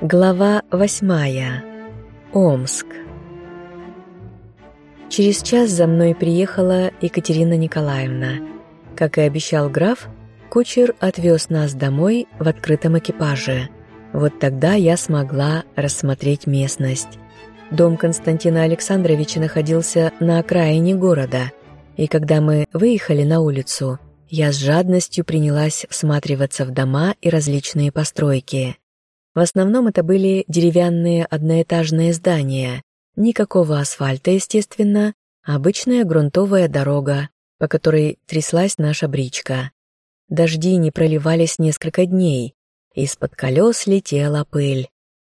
Глава восьмая. Омск. Через час за мной приехала Екатерина Николаевна. Как и обещал граф, кучер отвез нас домой в открытом экипаже. Вот тогда я смогла рассмотреть местность. Дом Константина Александровича находился на окраине города, и когда мы выехали на улицу, я с жадностью принялась всматриваться в дома и различные постройки. В основном это были деревянные одноэтажные здания, никакого асфальта, естественно, обычная грунтовая дорога, по которой тряслась наша бричка. Дожди не проливались несколько дней, из-под колес летела пыль.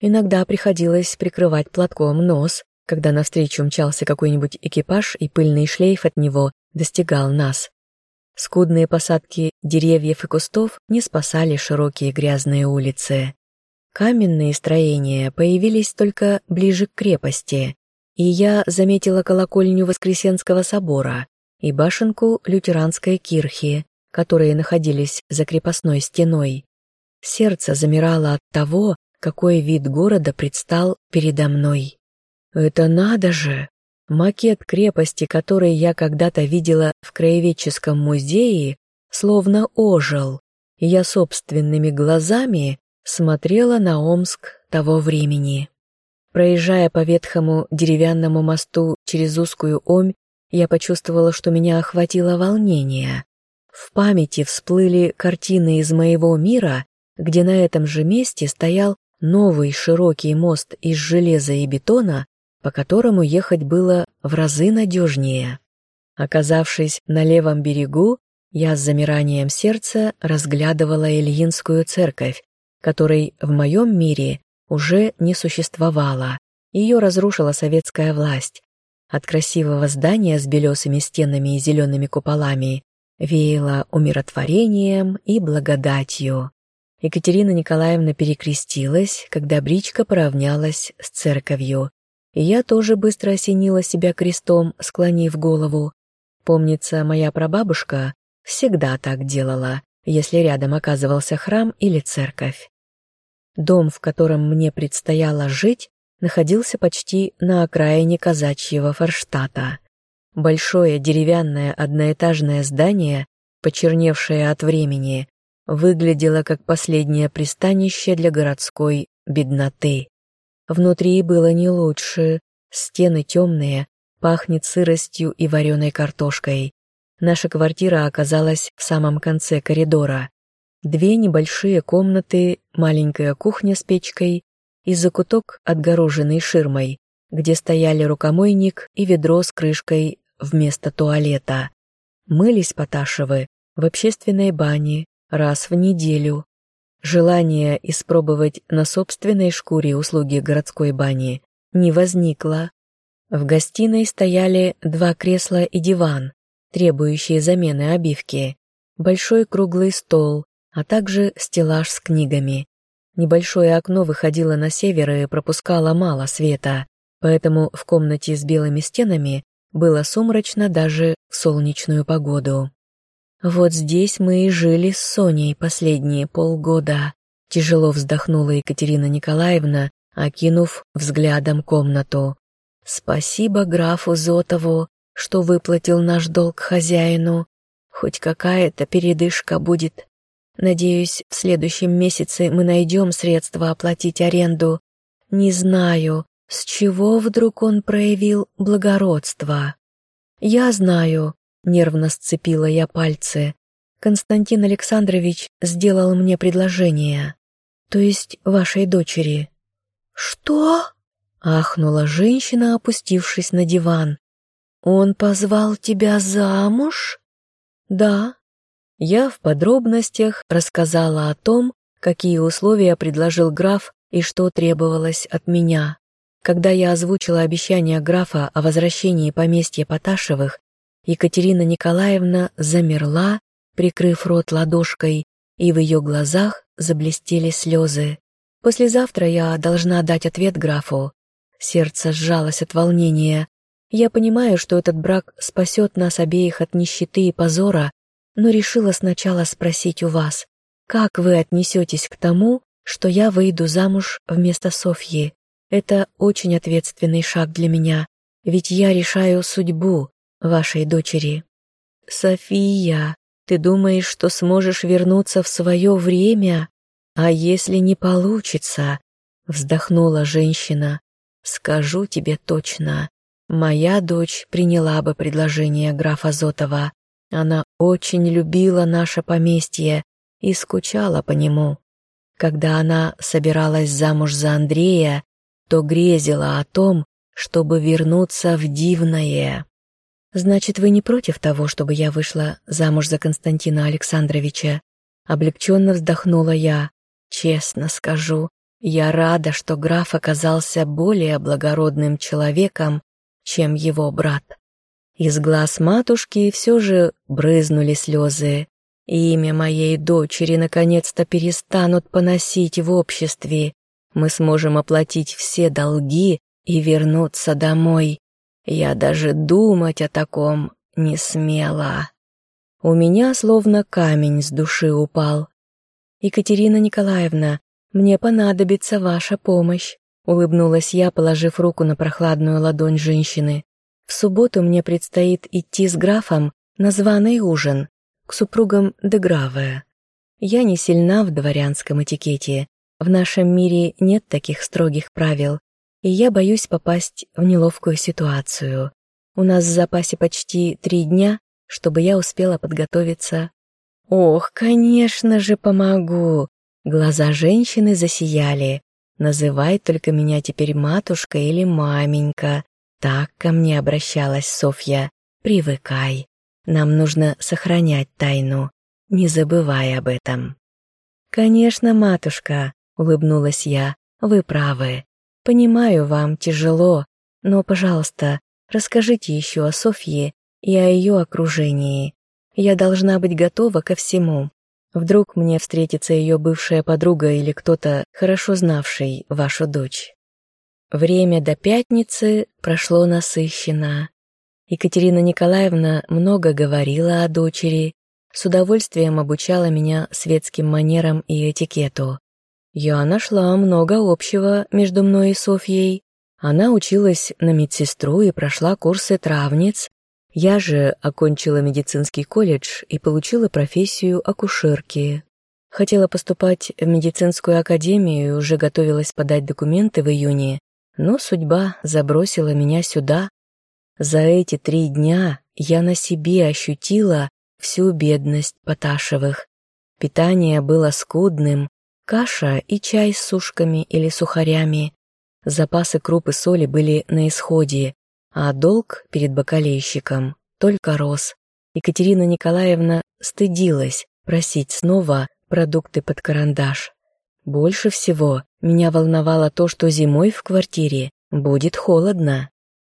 Иногда приходилось прикрывать платком нос, когда навстречу мчался какой-нибудь экипаж, и пыльный шлейф от него достигал нас. Скудные посадки деревьев и кустов не спасали широкие грязные улицы. Каменные строения появились только ближе к крепости, и я заметила колокольню Воскресенского собора и башенку лютеранской кирхи, которые находились за крепостной стеной. Сердце замирало от того, какой вид города предстал передо мной. Это надо же! Макет крепости, который я когда-то видела в краеведческом музее, словно ожил, я собственными глазами смотрела на Омск того времени. Проезжая по ветхому деревянному мосту через узкую Омь, я почувствовала, что меня охватило волнение. В памяти всплыли картины из моего мира, где на этом же месте стоял новый широкий мост из железа и бетона, по которому ехать было в разы надежнее. Оказавшись на левом берегу, я с замиранием сердца разглядывала Ильинскую церковь, которой в моем мире уже не существовало. Ее разрушила советская власть. От красивого здания с белесыми стенами и зелеными куполами веяло умиротворением и благодатью. Екатерина Николаевна перекрестилась, когда бричка поравнялась с церковью, и я тоже быстро осенила себя крестом, склонив голову. Помнится, моя прабабушка всегда так делала, если рядом оказывался храм или церковь. Дом, в котором мне предстояло жить, находился почти на окраине казачьего Форштата. Большое деревянное одноэтажное здание, почерневшее от времени, выглядело как последнее пристанище для городской бедноты. Внутри было не лучше, стены темные, пахнет сыростью и вареной картошкой. Наша квартира оказалась в самом конце коридора. Две небольшие комнаты, маленькая кухня с печкой и закуток, отгороженный ширмой, где стояли рукомойник и ведро с крышкой вместо туалета. Мылись Поташевы в общественной бане раз в неделю, Желание испробовать на собственной шкуре услуги городской бани не возникло. В гостиной стояли два кресла и диван, требующие замены обивки, большой круглый стол, а также стеллаж с книгами. Небольшое окно выходило на север и пропускало мало света, поэтому в комнате с белыми стенами было сумрачно даже в солнечную погоду. Вот здесь мы и жили с Соней последние полгода. Тяжело вздохнула Екатерина Николаевна, окинув взглядом комнату. Спасибо графу Зотову, что выплатил наш долг хозяину. Хоть какая-то передышка будет. Надеюсь, в следующем месяце мы найдем средства оплатить аренду. Не знаю, с чего вдруг он проявил благородство. Я знаю, Нервно сцепила я пальцы. Константин Александрович сделал мне предложение. То есть вашей дочери. Что? Ахнула женщина, опустившись на диван. Он позвал тебя замуж? Да. Я в подробностях рассказала о том, какие условия предложил граф и что требовалось от меня. Когда я озвучила обещание графа о возвращении поместья Поташевых, Екатерина Николаевна замерла, прикрыв рот ладошкой, и в ее глазах заблестели слезы. «Послезавтра я должна дать ответ графу». Сердце сжалось от волнения. Я понимаю, что этот брак спасет нас обеих от нищеты и позора, но решила сначала спросить у вас, как вы отнесетесь к тому, что я выйду замуж вместо Софьи. Это очень ответственный шаг для меня, ведь я решаю судьбу вашей дочери. София, ты думаешь, что сможешь вернуться в свое время? А если не получится? Вздохнула женщина. Скажу тебе точно, моя дочь приняла бы предложение графа Зотова. Она очень любила наше поместье и скучала по нему. Когда она собиралась замуж за Андрея, то грезила о том, чтобы вернуться в дивное. «Значит, вы не против того, чтобы я вышла замуж за Константина Александровича?» Облегченно вздохнула я. «Честно скажу, я рада, что граф оказался более благородным человеком, чем его брат». Из глаз матушки все же брызнули слезы. Имя моей дочери наконец-то перестанут поносить в обществе. Мы сможем оплатить все долги и вернуться домой. Я даже думать о таком не смела. У меня словно камень с души упал. «Екатерина Николаевна, мне понадобится ваша помощь», улыбнулась я, положив руку на прохладную ладонь женщины. «В субботу мне предстоит идти с графом на званый ужин к супругам Деграве. Я не сильна в дворянском этикете, в нашем мире нет таких строгих правил, и я боюсь попасть в неловкую ситуацию. У нас в запасе почти три дня, чтобы я успела подготовиться. Ох, конечно же, помогу. Глаза женщины засияли. Называй только меня теперь матушка или маменька. Так ко мне обращалась Софья. Привыкай. Нам нужно сохранять тайну. Не забывай об этом. Конечно, матушка, улыбнулась я. Вы правы. Понимаю, вам тяжело, но, пожалуйста, расскажите еще о Софье и о ее окружении. Я должна быть готова ко всему. Вдруг мне встретится ее бывшая подруга или кто-то, хорошо знавший вашу дочь. Время до пятницы прошло насыщенно. Екатерина Николаевна много говорила о дочери, с удовольствием обучала меня светским манерам и этикету. Я нашла много общего между мной и Софьей. Она училась на медсестру и прошла курсы травниц. Я же окончила медицинский колледж и получила профессию акушерки. Хотела поступать в медицинскую академию и уже готовилась подать документы в июне, но судьба забросила меня сюда. За эти три дня я на себе ощутила всю бедность Поташевых. Питание было скудным, Каша и чай с сушками или сухарями. Запасы круп и соли были на исходе, а долг перед бакалейщиком только рос. Екатерина Николаевна стыдилась просить снова продукты под карандаш. Больше всего меня волновало то, что зимой в квартире будет холодно.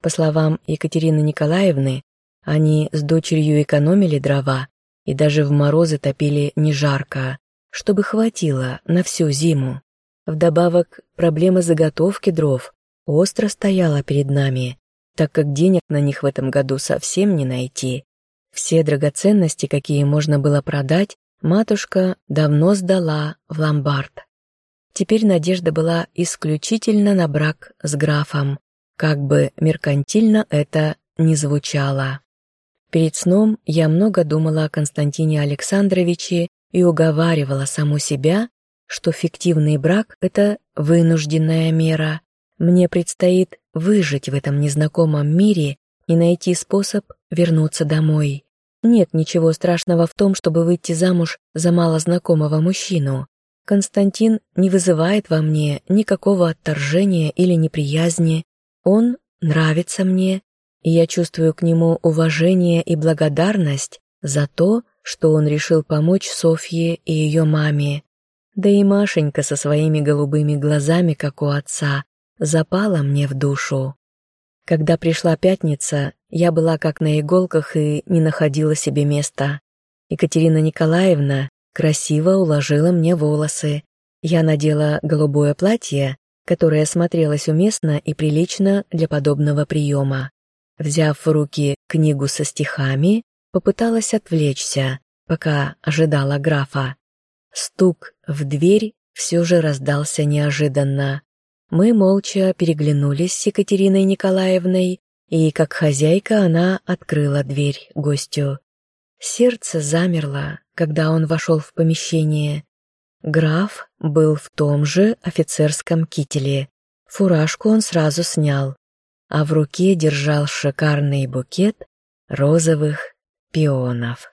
По словам Екатерины Николаевны, они с дочерью экономили дрова и даже в морозы топили не жарко чтобы хватило на всю зиму. Вдобавок, проблема заготовки дров остро стояла перед нами, так как денег на них в этом году совсем не найти. Все драгоценности, какие можно было продать, матушка давно сдала в ломбард. Теперь надежда была исключительно на брак с графом, как бы меркантильно это ни звучало. Перед сном я много думала о Константине Александровиче и уговаривала саму себя, что фиктивный брак — это вынужденная мера. Мне предстоит выжить в этом незнакомом мире и найти способ вернуться домой. Нет ничего страшного в том, чтобы выйти замуж за малознакомого мужчину. Константин не вызывает во мне никакого отторжения или неприязни. Он нравится мне, и я чувствую к нему уважение и благодарность за то, что он решил помочь Софье и ее маме. Да и Машенька со своими голубыми глазами, как у отца, запала мне в душу. Когда пришла пятница, я была как на иголках и не находила себе места. Екатерина Николаевна красиво уложила мне волосы. Я надела голубое платье, которое смотрелось уместно и прилично для подобного приема. Взяв в руки книгу со стихами, Попыталась отвлечься, пока ожидала графа. Стук в дверь все же раздался неожиданно. Мы молча переглянулись с Екатериной Николаевной, и, как хозяйка, она открыла дверь гостю. Сердце замерло, когда он вошел в помещение. Граф был в том же офицерском кителе. Фуражку он сразу снял, а в руке держал шикарный букет розовых пионов.